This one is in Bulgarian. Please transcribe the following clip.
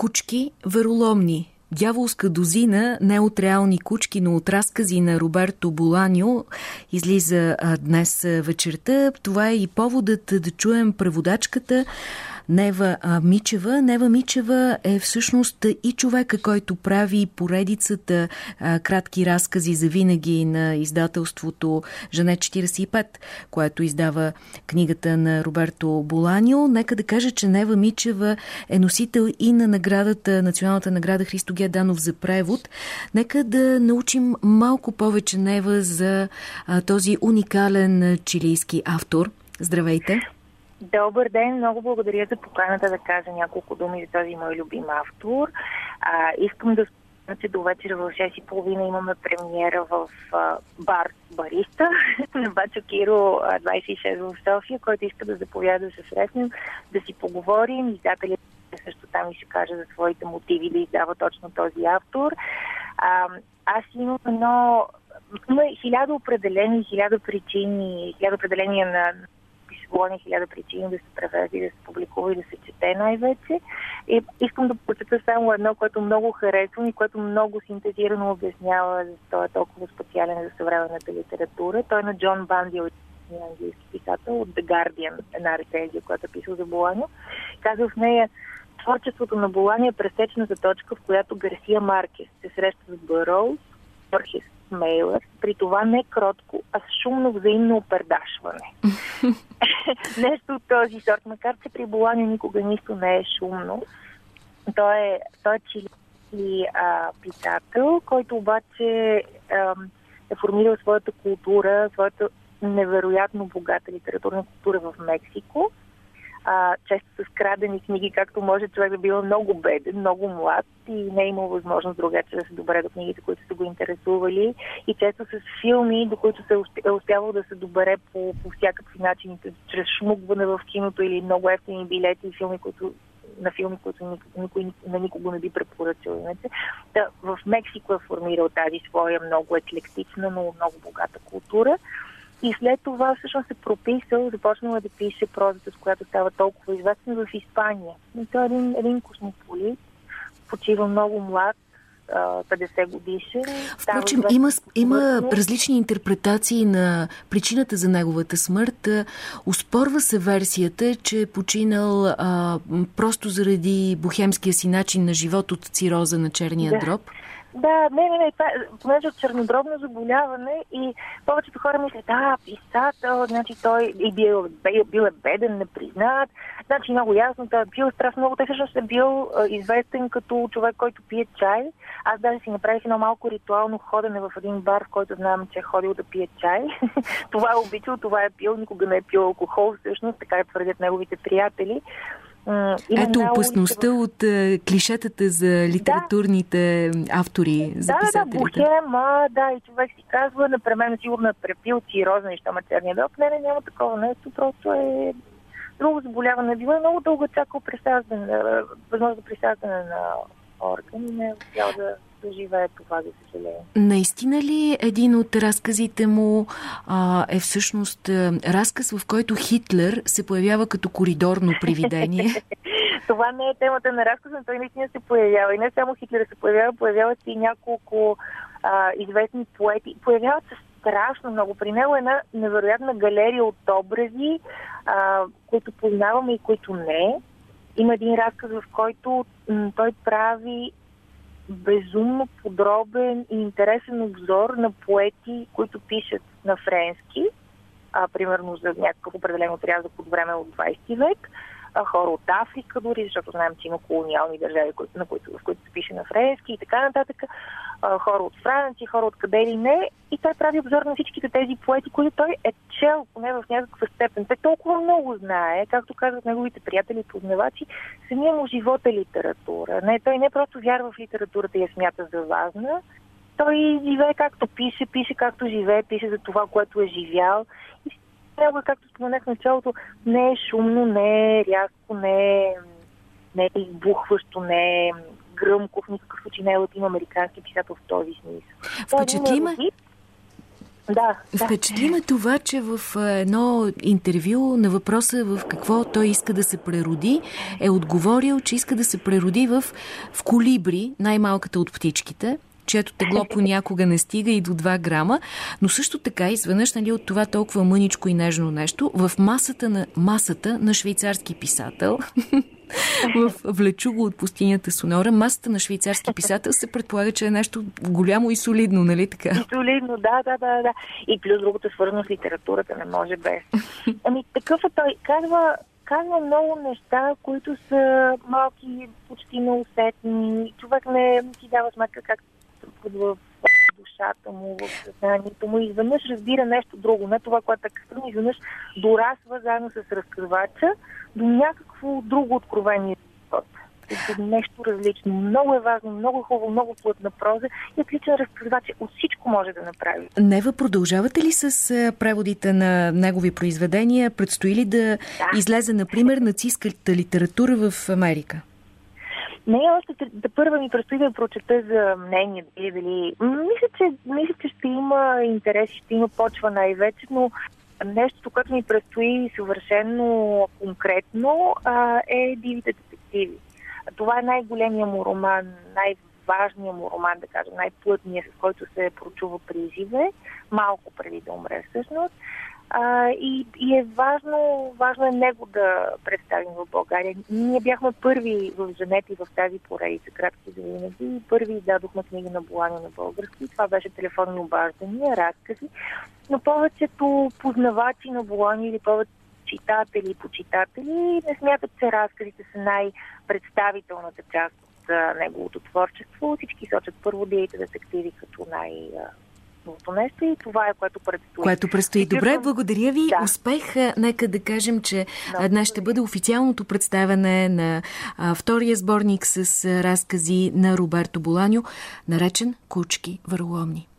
Кучки вероломни. Дяволска дозина не от реални кучки, но от разкази на Роберто Боланьо излиза днес вечерта. Това е и поводът да чуем преводачката Нева Мичева. Нева Мичева е всъщност и човека, който прави поредицата а, кратки разкази за винаги на издателството Жане 45, което издава книгата на Роберто Боланио. Нека да кажа, че Нева Мичева е носител и на наградата, националната награда Христо Геданов за превод. Нека да научим малко повече Нева за а, този уникален чилийски автор. Здравейте! Добър ден, много благодаря за поканата да кажа няколко думи за този мой любим автор. А, искам да спомня, че до вечера в 6.30 имаме премиера в а, бар Бариста на Бачо Киро 26 в София, който иска да заповяда да се срещнем, да си поговорим. Издателят също там и ще каже за своите мотиви да издава точно този автор. А, аз имам едно има хиляда определени, хиляда причини, хиляда определения на изгони хиляда причини да се преведе, да се публикува и да се чете най-вече. И искам да прочета само едно, което много харесвам и което много синтезирано обяснява защо е толкова специален за съвременната литература. Той е на Джон Бандил, английски писател от The Guardian, една рецензия, която е писал за Боланьо. Казва в нея, творчеството на Болани е пресечната точка, в която Гарсия Маркес се среща с Бароуз, Борхес Мейлър, при това не кротко, а с шумно взаимно опердашване. Нещо от този сорт, макар че при Боланя никога нищо не е шумно. Той е, той е чили а, писател, който обаче а, е формирал своята култура, своята невероятно богата литературна култура в Мексико а, често с крадени книги, както може човек да бил много беден, много млад и не е имал възможност другаче да се добре до книгите, които са го интересували и често с филми, до които се е успявал да се добере по, по всякакви начини, чрез шмугване в киното или много ефтини билети и филми, които на филми, които никой, на никого не би препоръчал. Да, в Мексико е формирал тази своя много еклектична, но много богата култура. И след това всъщност се прописал, започнала да пише прозата, с която става толкова известен в Испания. И той е един, един космополит, почива много млад, 50 годишен. Впрочем, има, има различни интерпретации на причината за неговата смърт. Успорва се версията, че е починал а, просто заради бухемския си начин на живот от цироза на черния да. дроб. Да, не, не, не, това е, понеже от чернодробно заболяване и повечето хора мислят, да, писател, значи той и бил, бил, бил е беден, непризнат, значи много ясно, той е бил страшно много, той всъщност е бил а, известен като човек, който пие чай. Аз даже си направих едно малко ритуално ходене в един бар, в който знам, че е ходил да пие чай. това е обичал, това е пил, никога не е пил алкохол, всъщност, така е твърдят неговите приятели. Ето опасността в... от клишетата за литературните да. автори, за да, писателите. Да, бухема, да, и човек си казва, непременно сигурно е препил цироза, неща ма черния дълг. Не, не, няма такова нещо, просто е друго заболяване. Било е много дълго чакал присаждане, е, възможно за присаждане на орган и не е да да живее това, за съжаление. Наистина ли един от разказите му а, е всъщност а, разказ, в който Хитлер се появява като коридорно привидение? това не е темата на разказа, но той наистина се появява. И не само Хитлер се появява, появяват се и няколко а, известни поети. Появяват се страшно много. При него е една невероятна галерия от образи, а, които познаваме и които не. Има един разказ, в който той прави безумно подробен и интересен обзор на поети, които пишат на френски, а, примерно за някакъв определен отрязък от време от 20 век, хора от Африка дори, защото знаем, че има колониални държави, на които, в които се пише на френски и така нататък, хора от Франция, хора от къде ли не. И той прави обзор на всичките тези поети, които той е чел, поне в някаква степен. Той толкова много знае, както казват неговите приятели и познавачи, самия му живот е литература. Не, той не просто вярва в литературата и я смята за важна, той живее както пише, пише както живее, пише за това, което е живял. И него, както споменах в началото, не е шумно, не е рязко, не е, не е избухващо, не е гръмко, в никакъв случай не е латиноамерикански писател в този смисъл. Впечатли ме, Да, да. Впечатли това, че в едно интервю на въпроса в какво той иска да се прероди, е отговорил, че иска да се прероди в, в колибри, най-малката от птичките, чието тегло понякога не стига и до 2 грама, но също така изведнъж нали, от това толкова мъничко и нежно нещо, в масата на, масата на швейцарски писател в Влечуго от пустинята Сонора. Масата на швейцарски писател се предполага, че е нещо голямо и солидно, нали така? И солидно, да, да, да, да. И плюс другото е свързано с литературата, не може без. Ами такъв е той. Казва, казва много неща, които са малки, почти неусетни. Човек не си дава сметка как в душата му, в съзнанието му. Изведнъж разбира нещо друго, не това, което е казано, изведнъж дорасва заедно с разкривача до някакво друго откровение нещо различно. Много е важно, много хубаво, много плътна проза и отличен разказвач. От всичко може да направи. Нева, продължавате ли с преводите на негови произведения? Предстои ли да, да. излезе, например, нацистската литература в Америка? Не, още да първа ми предстои да прочета за мнение, дали, дали. Мисля, че, мисля, че ще има интерес, ще има почва най-вече, но нещото, което ми предстои съвършено конкретно, а, е Дивите детективи. Това е най-големия му роман, най-важният му роман, да кажем, най-плътният, с който се прочува при живе, малко преди да умре всъщност. А, и, и е важно, важно е него да представим в България. Ние бяхме първи в Женети в тази поредица, кратки за винаги, първи дадохме книга на Болани на български. Това беше телефонни обаждания, разкази. Но повечето познавачи на Болани или повече читатели и почитатели не смятат, че разказите са най-представителната част от неговото творчество. Всички сочат първо диите детективи като най- новото нещо и това е което предстои. Което предстои. Добре, благодаря ви. Да. Успех. Нека да кажем, че да, днес ще бъде официалното представяне на а, втория сборник с разкази на Роберто Боланьо, наречен Кучки върломни.